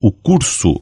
o curso